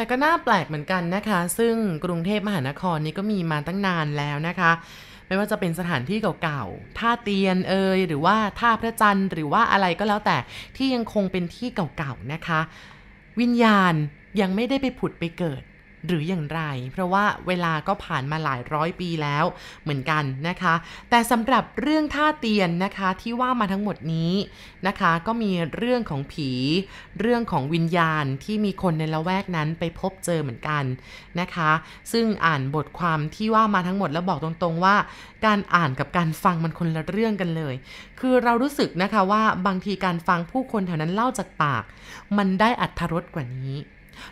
แต่ก็น่าแปลกเหมือนกันนะคะ ซึ่งกรุงเทพมหานครนี้ก็มีมาตั้งนานแล้วนะคะ ไม่ว่าจะเป็นสถานที่เก่าๆ ท่าเตียนเอยหรือว่าท่าพระจันทร์หรือว่าอะไรก็แล้วแต่ที่ยังคงเป็นที่เก่าๆนะคะ วิญญาณยังไม่ได้ไปผุดไปเกิด หรืออย่างไร เพราะว่าเวลาก็ผ่านมาหลายร้อยปีแล้วเหมือนกันนะคะ แต่สำหรับเรื่องท่าเตียนนะคะที่ว่ามาทั้งหมดนี้นะคะ ก็มีเรื่องของผี เรื่องของวิญญาณที่มีคนในละแวกนั้นไปพบเจอเหมือนกันนะคะ ซึ่งอ่านบทความที่ว่ามาทั้งหมดแล้วบอกตรงๆว่า การอ่านกับการฟังมันคนละเรื่องกันเลย คือเรารู้สึกนะคะว่าบางทีการฟังผู้คนแถวนั้นเล่าจากปาก มันได้อัธรสกว่านี้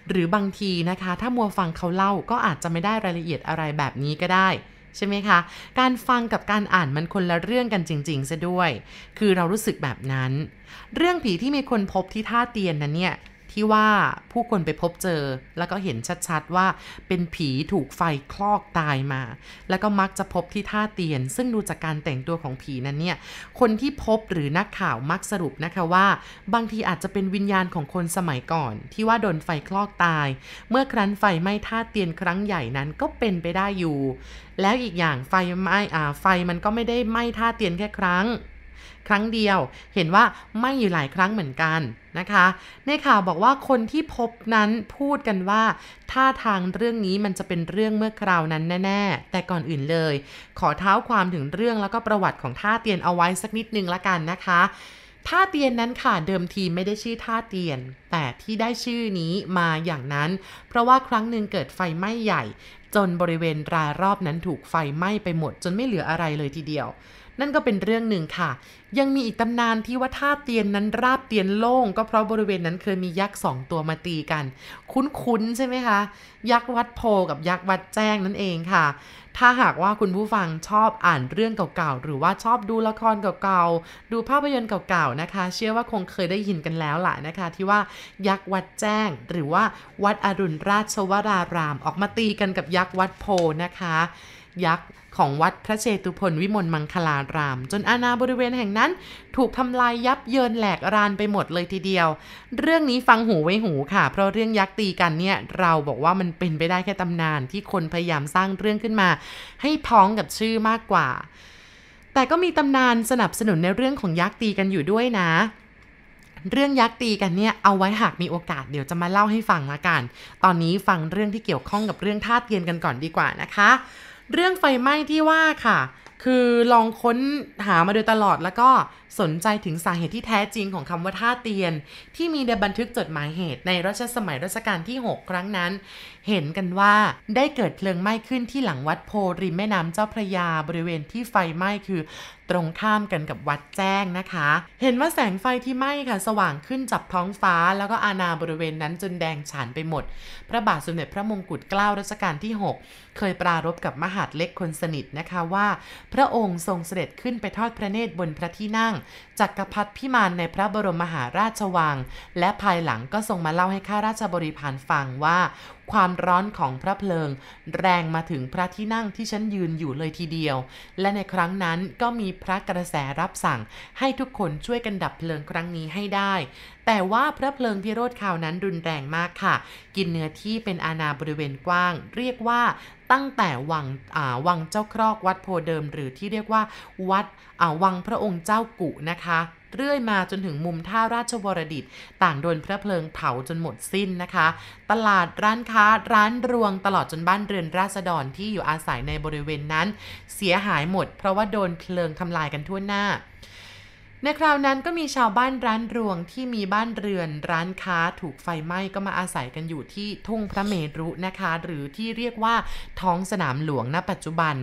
หรือบางทีนะคะ ถ้ามัวฟังเขาเล่าก็อาจจะไม่ได้รายละเอียดอะไรแบบนี้ก็ได้ใช่ไหมคะ การฟังกับการอ่านมันคนละเรื่องกันจริงๆซะด้วย คือเรารู้สึกแบบนั้น เรื่องผีที่มีคนพบที่ท่าเตียนนั้นเนี่ย ที่ว่าผู้คนไปพบเจอ แล้วก็เห็นชัดๆว่าเป็นผีถูกไฟคลอกตายมา แล้วก็มักจะพบที่ท่าเตียน ซึ่งดูจากการแต่งตัวของผีนั้นเนี่ย คนที่พบหรือนักข่าวมักสรุปนะคะว่า บางทีอาจจะเป็นวิญญาณของคนสมัยก่อน ที่ว่าโดนไฟคลอกตาย เมื่อครั้นไฟไหม้ท่าเตียนครั้งใหญ่นั้นก็เป็นไปได้อยู่ แล้วอีกอย่างไฟไหม้อ่าไฟมันก็ไม่ได้ไหม้ท่าเตียนแค่ครั้ง ครั้งเดียว เห็นว่าไม่อยู่หลายครั้งเหมือนกันนะคะ ในข่าวบอกว่าคนที่พบนั้นพูดกันว่าท่าทางเรื่องนี้มันจะเป็นเรื่องเมื่อคราวนั้นแน่ ๆ แต่ก่อนอื่นเลย ขอเท้าความถึงเรื่องแล้วก็ประวัติของท่าเตียนเอาไว้สักนิดนึงละกันนะคะท่าเตียนนั้นค่ะเดิมทีไม่ได้ชื่อท่าเตียน แต่ที่ได้ชื่อนี้มาอย่างนั้น เพราะว่าครั้งหนึ่งเกิดไฟไหม้ใหญ่ จนบริเวณรายรอบนั้นถูกไฟไหม้ไปหมดจนไม่เหลืออะไรเลยทีเดียว นั่นก็เป็นเรื่องหนึ่งค่ะ ยังมีอีกตำนานที่ว่าท่าเตียนนั้นราบเตียนโล่ง ก็เพราะบริเวณนั้นเคยมียักษ์สองตัวมาตีกัน คุ้นๆใช่ไหมคะ ยักษ์วัดโพกับยักษ์วัดแจ้งนั่นเองค่ะ ถ้าหากว่าคุณผู้ฟังชอบอ่านเรื่องเก่าๆ หรือว่าชอบดูละครเก่าๆ ดูภาพยนตร์เก่าๆนะคะ เชื่อว่าคงเคยได้ยินกันแล้วล่ะนะคะ ที่ว่ายักษ์วัดแจ้ง หรือว่าวัดอรุณราชวราราม ออกมาตีกันกับยักษ์วัดโพนะคะ ยักษ์ของวัดพระเชตุพนวิมลมังคลาราม จนอาณาบริเวณแห่งนั้น ถูกทำลายยับเยินแหลกรานไปหมดเลยทีเดียว เรื่องนี้ฟังหูไว้หูค่ะ เพราะเรื่องยักษ์ตีกันเนี่ยเราบอกว่ามันเป็นไปได้แค่ตำนานที่คนพยายามสร้างเรื่องขึ้นมา ให้พ้องกับชื่อมากกว่า แต่ก็มีตำนานสนับสนุนในเรื่องของยักษ์ตีกันอยู่ด้วยนะเรื่องยักษ์ตีกันเนี่ยเอาไว้หากมีโอกาสเดี๋ยวจะมาเล่าให้ฟังละกัน ตอนนี้ฟังเรื่องที่เกี่ยวข้องกับเรื่องท่าเตียนกันก่อนดีกว่านะคะ เรื่องไฟไหม้ที่ว่าค่ะ คือลองค้นหามาโดยตลอดแล้วก็สนใจถึงสาเหตุที่แท้จริงของคำว่าท่าเตียน ที่มีในบันทึกจดหมายเหตุในรัชสมัยรัชกาลที่ 6 ครั้งนั้น เห็นกันว่าได้เกิดเพลิงไหม้ขึ้นที่หลังวัดโพริมแม่น้ำเจ้าพระยาบริเวณที่ไฟไหม้คือตรงข้ามกันกับวัดแจ้งนะคะ เห็นว่าแสงไฟที่ไหม้ค่ะ สว่างขึ้นจับท้องฟ้า แล้วก็อาณาบริเวณนั้นจนแดงฉานไปหมด พระบาทสมเด็จพระมงกุฎเกล้ารัชกาลที่ 6 เคยปรารบกับมหาดเล็กคนสนิทนะคะว่า พระองค์ทรงเสด็จขึ้นไปทอดพระเนตรบนพระที่นั่ง จักรพรรดิพิมานในพระบรมมหาราชวัง และภายหลังก็ทรงมาเล่าให้ข้าราชบริพารฟังว่า ความร้อนของพระเพลิง แรงมาถึงพระที่นั่งที่ฉันยืนอยู่เลยทีเดียว และในครั้งนั้นก็มีพระกระแสรับสั่ง ให้ทุกคนช่วยกันดับเพลิงครั้งนี้ให้ได้ แต่ว่าพระเพลิงพิโรธข่าวนั้นรุนแรงมากค่ะ กินเนื้อที่เป็นอาณาบริเวณกว้าง เรียกว่า ตั้งแต่วังวังเจ้าครอกวัดโพเดิม หรือที่เรียกว่าวัดวังพระองค์เจ้ากุนะคะเรื่อยมาจนถึงมุมท่าราชวรดิต ต่างโดนพระเพลิงเผาจนหมดสิ้นนะคะ ตลาดร้านค้าร้านรวงตลอดจนบ้านเรือนราษฎรที่อยู่อาศัยในบริเวณนั้น เสียหายหมด เพราะว่าโดนเพลิงทำลายกันทั่วหน้า ในคราวนั้นก็มีชาวบ้านร้านรวงที่มีบ้านเรือนร้านค้าถูกไฟไหม้ก็มาอาศัยกันอยู่ที่ทุ่งพระเมรุนะคะ หรือที่เรียกว่าท้องสนามหลวงณปัจจุบัน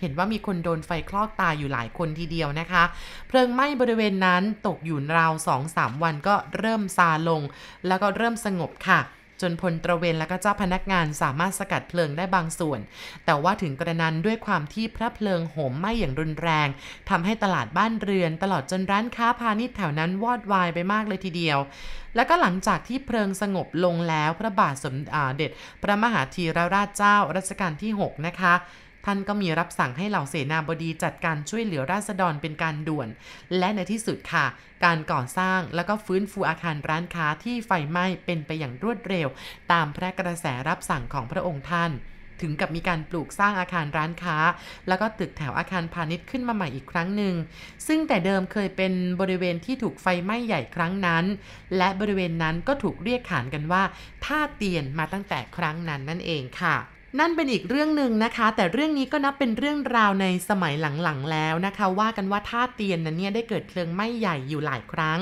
เห็นว่ามีคนโดนไฟคลอกตายอยู่หลายคนทีเดียวนะคะ เพลิงไหม้บริเวณนั้นตกอยู่ราว2-3วันก็เริ่มซาลง แล้วก็เริ่มสงบค่ะ จนพลตระเวนและก็เจ้าพนักงานสามารถสกัดเพลิงได้บางส่วน แต่ว่าถึงกระนั้นด้วยความที่พระเพลิงโหมไหม้อย่างรุนแรงทำให้ตลาดบ้านเรือน ตลอดจนร้านค้าพาณิชย์แถวนั้นวอดวายไปมากเลยทีเดียว แล้วก็หลังจากที่เพลิงสงบลงแล้วพระบาทสมเด็จพระมหาธีรราชเจ้ารัชกาลที่ 6 นะคะ ท่านก็มีรับสั่งให้เหล่าเสนาบดีจัดการช่วยเหลือราษฎรเป็นการด่วน และในที่สุดค่ะ การก่อสร้างแล้วก็ฟื้นฟูอาคารร้านค้าที่ไฟไหม้เป็นไปอย่างรวดเร็ว ตามพระกระแสรับสั่งของพระองค์ท่านถึงกับมีการปลูกสร้างอาคารร้านค้า แล้วก็ตึกแถวอาคารพาณิชย์ขึ้นมาใหม่อีกครั้งหนึ่ง ซึ่งแต่เดิมเคยเป็นบริเวณที่ถูกไฟไหม้ใหญ่ครั้งนั้น และบริเวณนั้นก็ถูกเรียกขานกันว่า ท่าเตียนมาตั้งแต่ครั้งนั้นนั่นเองค่ะ นั่นเป็นอีกเรื่องหนึ่งนะคะ แต่เรื่องนี้ก็นับเป็นเรื่องราวในสมัยหลังๆแล้วนะคะ ว่ากันว่าท่าเตียนนั้นเนี่ยได้เกิดเพลิงไหม้ใหญ่อยู่หลายครั้ง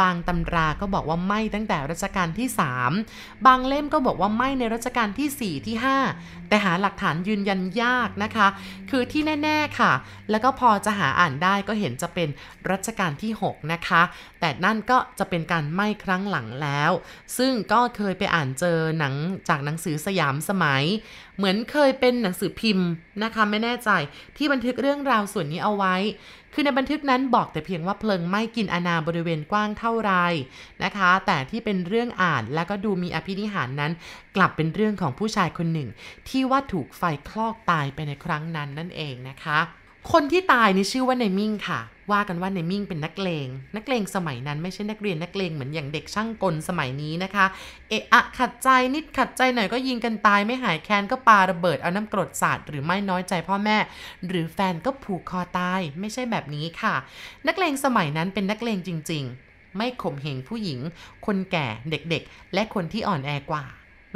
บางตำราก็บอกว่าไหม้ตั้งแต่รัชกาลที่ 3 บางเล่มก็บอกว่าไหม้ในรัชกาลที่ 4 ที่ 5 แต่หาหลักฐานยืนยันยากนะคะ คือที่แน่ๆค่ะ แล้วก็พอจะหาอ่านได้ก็เห็นจะเป็นรัชกาลที่ 6 นะคะ แต่นั่นก็จะเป็นการไหม้ครั้งหลังแล้ว ซึ่งก็เคยไปอ่านเจอหนังจากหนังสือสยามสมัย เหมือนเคยเป็นหนังสือพิมพ์นะคะไม่แน่ใจที่บันทึกเรื่องราวส่วนนี้เอาไว้ คือในบันทึกนั้นบอกแต่เพียงว่าเพลิงไหม้กินอาณาบริเวณกว้างเท่าไรนะคะ แต่ที่เป็นเรื่องอ่านแล้วก็ดูมีอภินิหารนั้น กลับเป็นเรื่องของผู้ชายคนหนึ่ง ที่ว่าถูกไฟคลอกตายไปในครั้งนั้นนั่นเองนะคะ คนที่ตายนี่ชื่อว่าในมิ่งค่ะ ว่ากันว่าในมิ่งเป็นนักเลง นักเลงสมัยนั้นไม่ใช่นักเรียนนักเลงเหมือนอย่างเด็กช่างกลสมัยนี้นะคะ เอะอะขัดใจนิดขัดใจหน่อยก็ยิงกันตายไม่หายแค้นก็ปาระเบิดเอาน้ำกรดสาดหรือไม่น้อยใจพ่อแม่ หรือแฟนก็ผูกคอตายไม่ใช่แบบนี้ค่ะ นักเลงสมัยนั้นเป็นนักเลงจริง ๆ ไม่ข่มเหงผู้หญิง คนแก่เด็กๆ และคนที่อ่อนแอกว่า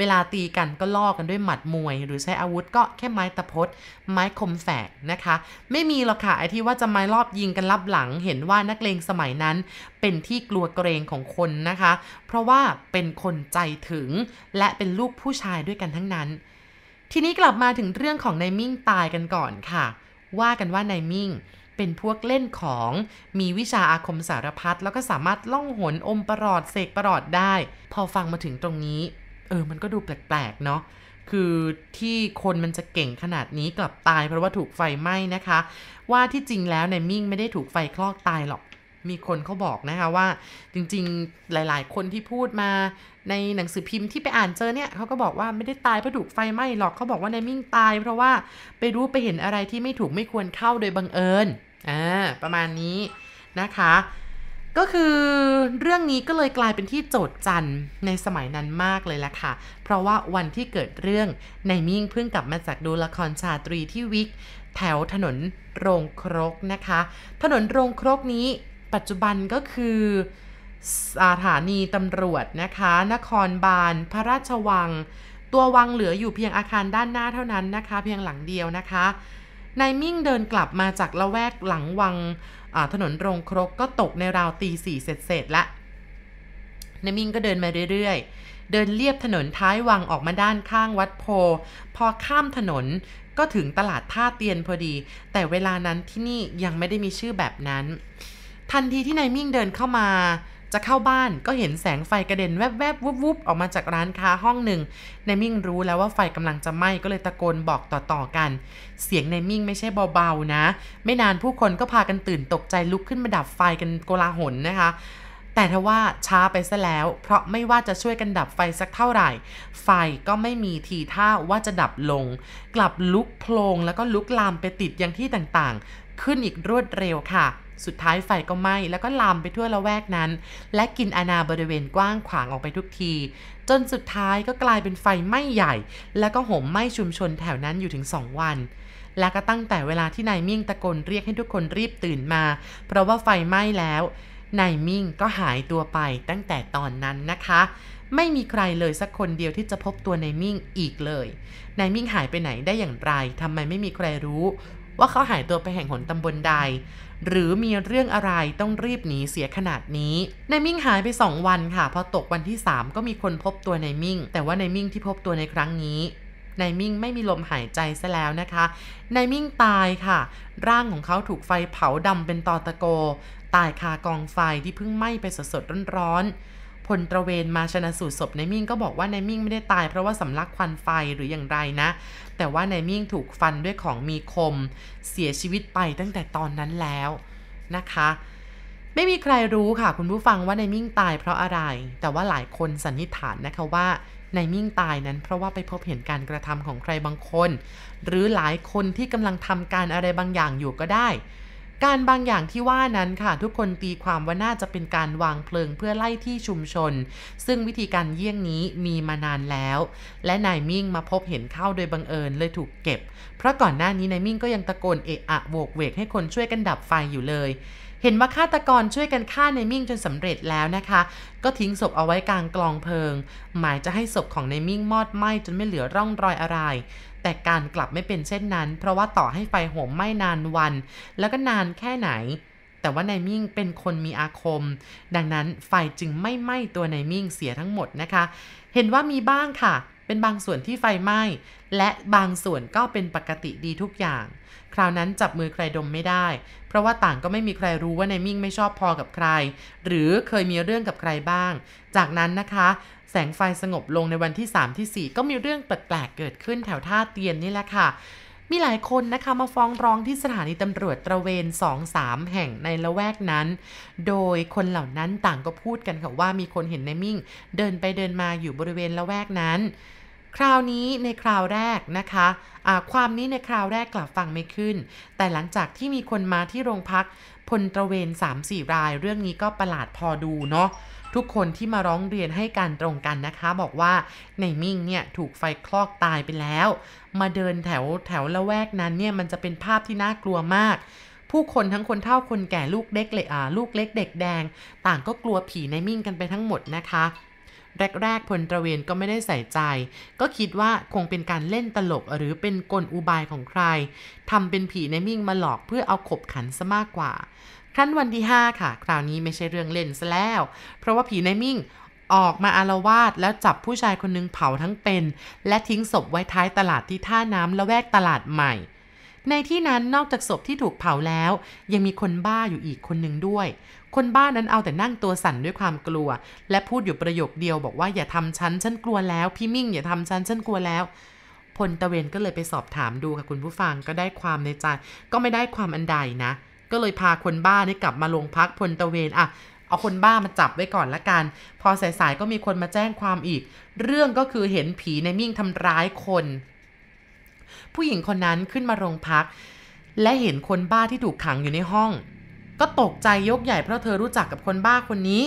เวลาตีกันก็ล่อกันด้วยหมัดมวย หรือใช้อาวุธก็แค่ไม้ตะพดไม้คมแฝกนะคะ ไม่มีหรอกค่ะไอ้ที่ว่าจะไม้รอบยิงกันลับหลัง เห็นว่านักเลงสมัยนั้น เป็นที่กลัวเกรงของคนนะคะ เพราะว่าเป็นคนใจถึง และเป็นลูกผู้ชายด้วยกันทั้งนั้น ทีนี้กลับมาถึงเรื่องของนายมิ่งตายกันก่อนค่ะ ว่ากันว่านายมิ่งเป็นพวกเล่นของ มีวิชาอาคมสารพัดแล้วก็สามารถล่องหนอมประหลอดเสกประหลอดได้ พอฟังมาถึงตรงนี้ เออ มันก็ดูแปลกๆเนาะคือที่คนมันจะเก่งขนาดนี้กลับตายเพราะว่าถูกไฟไหม้นะคะ ว่าที่จริงแล้วในายมิ่งไม่ได้ถูกไฟคลอกตายหรอกมีคนเขาบอกนะคะว่าจริงๆหลายๆ คนที่พูดมาในหนังสือพิมพ์ที่ไปอ่านเจอเนี่ยเขาก็บอกว่าไม่ได้ตายเพราะถูกไฟไหม้หรอกเขาบอกว่านายมิ่งตาย เพราะว่าไปรู้ไปเห็นอะไรที่ไม่ถูกไม่ควรเข้าโดยบังเอิญอ่าประมาณนี้นะคะ ก็คือเรื่องนี้ก็เลยกลายเป็นที่โจทย์จันในสมัยนั้นมากเลยละค่ะ เพราะว่าวันที่เกิดเรื่องในายมิ่งเพิ่งกลับมาจากดูละครชาตรีที่วิก แถวถนนโรงครกนะคะ ถนนโรงครกนี้ปัจจุบันก็คือสถานีตำรวจนะคะ นครบาล พระราชวัง ตัววังเหลืออยู่เพียงอาคารด้านหน้าเท่านั้นนะคะ เพียงหลังเดียวนะคะนายมิ่งเดินกลับมาจากละแวกหลังวัง ถนนโรงครกก็ตกในราวตีสี่เสร็จๆละนายมิ่งก็เดินมาเรื่อยๆ เดินเลียบถนนท้ายวังออกมาด้านข้างวัดโพ พอข้ามถนนก็ถึงตลาดท่าเตียนพอดี แต่เวลานั้นที่นี่ยังไม่ได้มีชื่อแบบนั้น ทันทีที่นายมิ่งเดินเข้ามา จะเข้าบ้านก็เห็นแสงไฟกระเด็นแวบๆวุบๆออกมาจากร้านค้าห้องหนึ่งนายมิ่งรู้แล้วว่าไฟกำลังจะไหม้ก็เลยตะโกนบอกต่อๆกัน เสียงนายมิ่งไม่ใช่เบาๆนะ ไม่นานผู้คนก็พากันตื่นตกใจลุกขึ้นมาดับไฟกันโกลาหลนะคะแต่ทว่าช้าไปซะแล้ว เพราะไม่ว่าจะช่วยกันดับไฟสักเท่าไหร่ ไฟก็ไม่มีทีท่าว่าจะดับลง กลับลุกโพลงแล้วก็ลุกลามไปติดยังที่ต่างๆ ขึ้นอีกรวดเร็วค่ะ สุดท้ายไฟก็ไหม้แล้วก็ลามไปทั่วละแวกนั้น และกินอาณาบริเวณกว้างขวางออกไปทุกที จนสุดท้ายก็กลายเป็นไฟไหม้ใหญ่ แล้วก็ห่มไหม้ชุมชนแถวนั้นอยู่ถึง 2 วันและก็ตั้งแต่เวลาที่นายมิ่งตะโกนเรียกให้ทุกคนรีบตื่นมา เพราะว่าไฟไหม้แล้ว นายมิ่งก็หายตัวไปตั้งแต่ตอนนั้นนะคะ ไม่มีใครเลยสักคนเดียวที่จะพบตัวนายมิ่งอีกเลย นายมิ่งหายไปไหนได้อย่างไรทำไมไม่มีใครรู้ ว่าเขาหายตัวไปแห่งหนตำบลใด หรือมีเรื่องอะไรต้องรีบหนีเสียขนาดนี้นายมิ่งหายไป 2 วันค่ะ พอตกวันที่ 3 ก็มีคนพบตัวนายมิ่ง แต่ว่านายมิ่งที่พบตัวในครั้งนี้นายมิ่งไม่มีลมหายใจซะแล้วนะคะนายมิ่งตายค่ะ ร่างของเขาถูกไฟเผาดำเป็นตอตะโก ตายคากองไฟที่เพิ่งไหม้ไปสดๆร้อนๆ พลตระเวนมาชนะสูตรศพนายมิ่งก็บอกว่านายมิ่งไม่ได้ตายเพราะว่าสำลักควันไฟหรืออย่างไรนะ แต่ว่านายมิ่งถูกฟันด้วยของมีคม เสียชีวิตไปตั้งแต่ตอนนั้นแล้วนะคะ ไม่มีใครรู้ค่ะคุณผู้ฟังว่านายมิ่งตายเพราะอะไร แต่ว่าหลายคนสันนิษฐานนะคะว่านายมิ่งตายนั้นเพราะว่าไปพบเห็นการกระทำของใครบางคน หรือหลายคนที่กำลังทำการอะไรบางอย่างอยู่ก็ได้ การบางอย่างที่ว่านั้นค่ะ ทุกคนตีความว่าน่าจะเป็นการวางเพลิงเพื่อไล่ที่ชุมชน ซึ่งวิธีการเยี่ยงนี้มีมานานแล้ว และนายมิ่งมาพบเห็นเข้าโดยบังเอิญเลยถูกเก็บ เพราะก่อนหน้านี้นายมิ่งก็ยังตะโกนเอะอะโวกเวกให้คนช่วยกันดับไฟอยู่เลย เห็นว่าฆาตกรช่วยกันฆ่านายมิ่งจนสำเร็จแล้วนะคะ ก็ทิ้งศพเอาไว้กลางกลองเพลิง หมายจะให้ศพของนายมิ่งมอดไหม้จนไม่เหลือร่องรอยอะไร แต่การกลับไม่เป็นเช่นนั้น เพราะว่าต่อให้ไฟโหมไหม้นานวัน แล้วก็นานแค่ไหน แต่ว่านายมิ่งเป็นคนมีอาคม ดังนั้นไฟจึงไม่ไหม้ตัวนายมิ่งเสียทั้งหมดนะคะ เห็นว่ามีบ้างค่ะ เป็นบางส่วนที่ไฟไหม้ และบางส่วนก็เป็นปกติดีทุกอย่าง คราวนั้นจับมือใครดมไม่ได้ เพราะว่าต่างก็ไม่มีใครรู้ว่านายมิ่งไม่ชอบพอกับใคร หรือเคยมีเรื่องกับใครบ้าง จากนั้นนะคะ แสงไฟสงบลงในวันที่ 3 ที่ 4 ก็มีเรื่องแปลกๆเกิดขึ้นแถวท่าเตียนนี่แหละค่ะมีหลายคนนะคะมาฟ้องร้องที่สถานีตำรวจตระเวน 2-3 แห่งในละแวกนั้น โดยคนเหล่านั้นต่างก็พูดกันค่ะว่ามีคนเห็นนายมิ่ง เดินไปเดินมาอยู่บริเวณละแวกนั้น คราวนี้ในคราวแรกนะคะะความนี้ในคราวแรกกลับฟังไม่ขึ้น แต่หลังจากที่มีคนมาที่โรงพักพลตระเวน 3-4 ราย เรื่องนี้ก็ประหลาดพอดูเนาะทุกคนที่มาร้องเรียนให้การตรงกันนะคะ บอกว่าในมิ่งเนี่ยถูกไฟคลอกตายไปแล้ว มาเดินแถวแถวละแวกนั้นเนี่ยมันจะเป็นภาพที่น่ากลัวมาก ผู้คนทั้งคนเฒ่าคนแก่ลูกเล็กเลยอ่าลูกเล็กเด็กแดง ต่างก็กลัวผีในมิ่งกันไปทั้งหมดนะคะ แรกๆพลตระเวนก็ไม่ได้ใส่ใจ ก็คิดว่าคงเป็นการเล่นตลกหรือเป็นกลอุบายของใครทำเป็นผีในมิ่งมาหลอกเพื่อเอาขบขันซะมากกว่า ครั้นวันที่ 5 ค่ะ คราวนี้ไม่ใช่เรื่องเล่นซะแล้ว เพราะว่าผีในมิ่งออกมาอารวาสแล้วจับผู้ชายคนหนึงเผาทั้งเป็น และทิ้งศพไว้ท้ายตลาดที่ท่าน้ำละแวกตลาดใหม่ ในที่นั้นนอกจากศพที่ถูกเผาแล้ว ยังมีคนบ้าอยู่อีกคนหนึ่งด้วย คนบ้านนั้นเอาแต่นั่งตัวสั่นด้วยความกลัว และพูดอยู่ประโยคเดียวบอกว่าอย่าทำฉันฉันกลัวแล้ว พี่มิ่งอย่าทำฉันฉันกลัวแล้วพลตะเวนก็เลยไปสอบถามดูค่ะคุณผู้ฟังก็ได้ความในใจ ก็ไม่ได้ความอันใดนะ ก็เลยพาคนบ้านี่กลับมาลงพักพลตะเวนอะเอาคนบ้ามาจับไว้ก่อนละกัน พอสายๆก็มีคนมาแจ้งความอีก เรื่องก็คือเห็นผีในมิ่งทำร้ายคน ผู้หญิงคนนั้นขึ้นมาโรงพัก และเห็นคนบ้าที่ถูกขังอยู่ในห้อง ก็ตกใจยกใหญ่เพราะเธอรู้จักกับคนบ้าคนนี้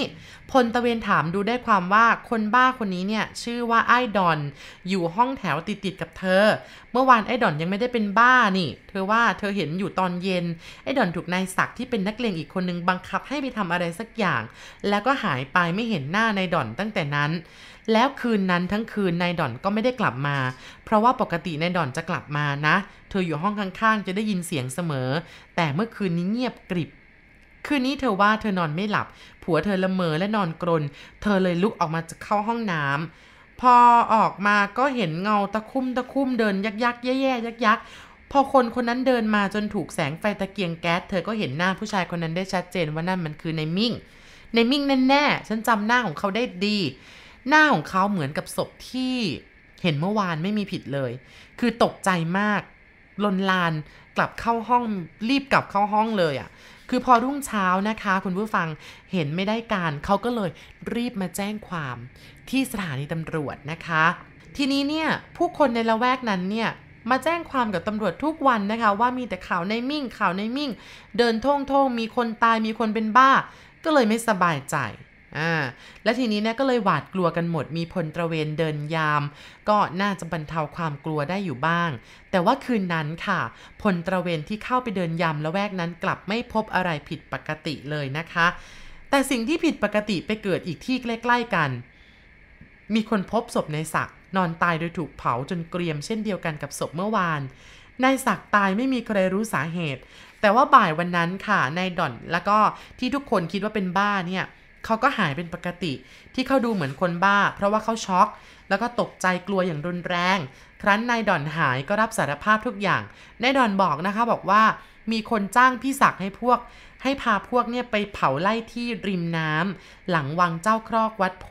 พลตะเวนถามดูได้ความว่าคนบ้าคนนี้เนี่ยชื่อว่าไอ้ดอน อยู่ห้องแถวติดๆกับเธอ เมื่อวานไอ้ดอนยังไม่ได้เป็นบ้านี่ เธอว่าเธอเห็นอยู่ตอนเย็น ไอ้ดอนถูกนายศักดิ์ที่เป็นนักเลงอีกคนนึงบังคับให้ไปทำอะไรสักอย่าง แล้วก็หายไปไม่เห็นหน้านายดอนตั้งแต่นั้น แล้วคืนนั้นทั้งคืนนายดอนก็ไม่ได้กลับมา เพราะว่าปกตินายดอนจะกลับมานะ เธออยู่ห้องข้างๆ จะได้ยินเสียงเสมอ แต่เมื่อคืนนี้เงียบกริบ คืนนี้เธอว่าเธอนอนไม่หลับ ผัวเธอละเมอและนอนกรน เธอเลยลุกออกมาจะเข้าห้องน้ำพอออกมาก็เห็นเงาตะคุ่มตะคุ่มเดินยักยักแย่แย่ยักยักพอคนคนนั้นเดินมาจนถูกแสงไฟตะเกียงแก๊สเธอก็เห็นหน้าผู้ชายคนนั้นได้ชัดเจนว่านั่นมันคือในมิ่ง ในมิ่งแน่ๆฉันจำหน้าของเขาได้ดี หน้าของเขาเหมือนกับศพที่เห็นเมื่อวานไม่มีผิดเลย คือตกใจมากลนลานกลับเข้าห้องรีบกลับเข้าห้องเลยอะ่ะ คือพอรุ่งเช้านะคะ คุณผู้ฟังเห็นไม่ได้การเขาก็เลยรีบมาแจ้งความที่สถานีตำรวจนะคะ ทีนี้เนี่ยผู้คนในละแวกนั้นเนี่ยมาแจ้งความกับตำรวจทุกวันนะคะ ว่ามีแต่ข่าวในมิ่งข่าวในมิ่ง เดินท่องท่งมีคนตายมีคนเป็นบ้า ก็เลยไม่สบายใจ อ่าและทีนี้เนี่ยก็เลยหวาดกลัวกันหมดมีพลตระเวนเดินยาม ก็น่าจะบรรเทาความกลัวได้อยู่บ้าง แต่ว่าคืนนั้นค่ะ พลตระเวนที่เข้าไปเดินยามละแวกนั้นกลับไม่พบอะไรผิดปกติเลยนะคะ แต่สิ่งที่ผิดปกติไปเกิดอีกที่ใกล้ๆกัน มีคนพบศพในศักนอนตายโดยถูกเผาจนเกรียมเช่นเดียวกันกับศพเมื่อวานนายศักตายไม่มีใครรู้สาเหตุ แต่ว่าบ่ายวันนั้นค่ะนายด่อนแล้วก็ที่ทุกคนคิดว่าเป็นบ้าเนี่ย เขาก็หายเป็นปกติ ที่เขาดูเหมือนคนบ้า เพราะว่าเขาช็อก แล้วก็ตกใจกลัวอย่างรุนแรง ครั้นนายดอนหายก็รับสารภาพทุกอย่างนายดอนบอกนะคะบอกว่ามีคนจ้างพี่ศักดิ์ให้พวก ให้พาพวกเนี่ยไปเผาไล่ที่ริมน้ำหลังวังเจ้าครอกวัดโพ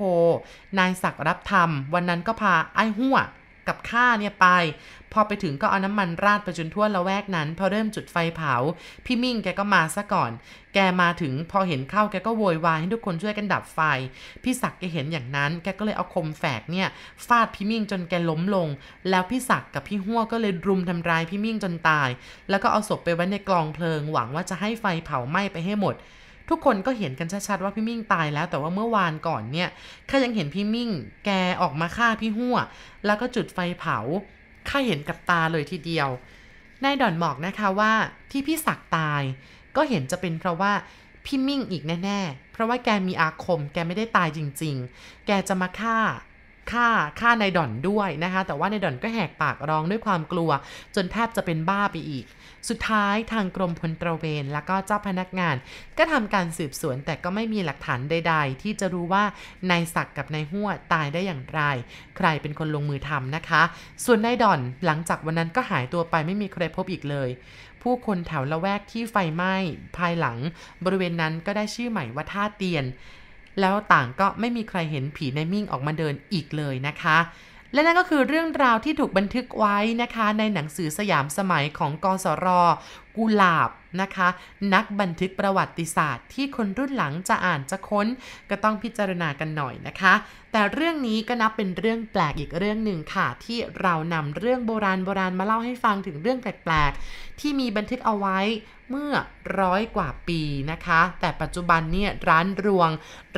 นายศักดิ์รับทำวันนั้นก็พาไอ้หัว กับข้าเนี่ยไป พอไปถึงก็เอาน้ำมันราดไปจนทั่วละแวกนั้น พอเริ่มจุดไฟเผา พี่มิ่งแกก็มาซะก่อน แกมาถึงพอเห็นเข้าแกก็โวยวายให้ทุกคนช่วยกันดับไฟ พี่ศักดิ์แกเห็นอย่างนั้น แกก็เลยเอาคมแฝกเนี่ยฟาดพี่มิ่งจนแกล้มลง แล้วพี่ศักดิ์กับพี่หัวก็เลยรุมทำร้ายพี่มิ่งจนตาย แล้วก็เอาศพไปไว้ในกลองเพลิง หวังว่าจะให้ไฟเผาไหม้ไปให้หมด ทุกคนก็เห็นกันชัดๆว่าพี่มิ่งตายแล้ว แต่ว่าเมื่อวานก่อนเนี่ยข้ายังเห็นพี่มิ่งแกออกมาฆ่าพี่หัวแล้วก็จุดไฟเผาข้าเห็นกับตาเลยทีเดียวนายดอนบอกนะคะว่าที่พี่ศักดิ์ตาย ก็เห็นจะเป็นเพราะว่าพี่มิ่งอีกแน่ๆ เพราะว่าแกมีอาคม แกไม่ได้ตายจริง ๆ แกจะมาฆ่า ฆ่าฆ่านายดอนด้วยนะคะ แต่ว่านายดอนก็แหกปากร้องด้วยความกลัว จนแทบจะเป็นบ้าไปอีก สุดท้ายทางกรมพลตระเวน แล้วก็เจ้าพนักงาน ก็ทำการสืบสวนแต่ก็ไม่มีหลักฐานใด ๆ ที่จะรู้ว่านายศักดิ์กับนายหัวตายได้อย่างไร ใครเป็นคนลงมือทำนะคะ ส่วนนายดอนหลังจากวันนั้นก็หายตัวไปไม่มีใครพบอีกเลยผู้คนแถวละแวกที่ไฟไหม้ภายหลัง บริเวณนั้นก็ได้ชื่อใหม่ว่าท่าเตียน แล้วต่างก็ไม่มีใครเห็นผีในมิ่งออกมาเดินอีกเลยนะคะ และนั่นก็คือเรื่องราวที่ถูกบันทึกไว้นะคะ ในหนังสือสยามสมัยของกสรกุหลาบนะคะ นักบันทึกประวัติศาสตร์ที่คนรุ่นหลังจะอ่านจะค้น ก็ต้องพิจารณากันหน่อยนะคะ แต่เรื่องนี้ก็นับเป็นเรื่องแปลกอีกเรื่องหนึ่งค่ะ ที่เรานำเรื่องโบราณโบราณมาเล่าให้ฟังถึงเรื่องแปลกๆ ที่มีบันทึกเอาไว้เมื่อร้อยกว่าปีนะคะ แต่ปัจจุบันเนี่ยร้านรวง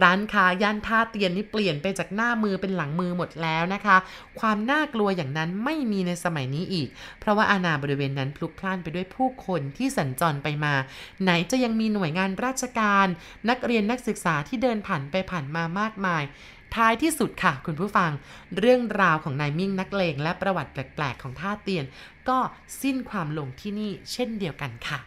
ร้านค้าย่านท่าเตียนนี่เปลี่ยนไปจากหน้ามือเป็นหลังมือหมดแล้วนะคะ ความน่ากลัวอย่างนั้นไม่มีในสมัยนี้อีก เพราะว่าอาณาบริเวณนั้นพลุกพล่านไปด้วยผู้คนที่สัญจรไปมา ไหนจะยังมีหน่วยงานราชการ นักเรียนนักศึกษาที่เดินผ่านไปผ่านมามากมาย ท้ายที่สุดค่ะ คุณผู้ฟัง เรื่องราวของนายมิ่งนักเลงและประวัติแปลกๆของท่าเตียน ก็สิ้นความลงที่นี่เช่นเดียวกันค่ะ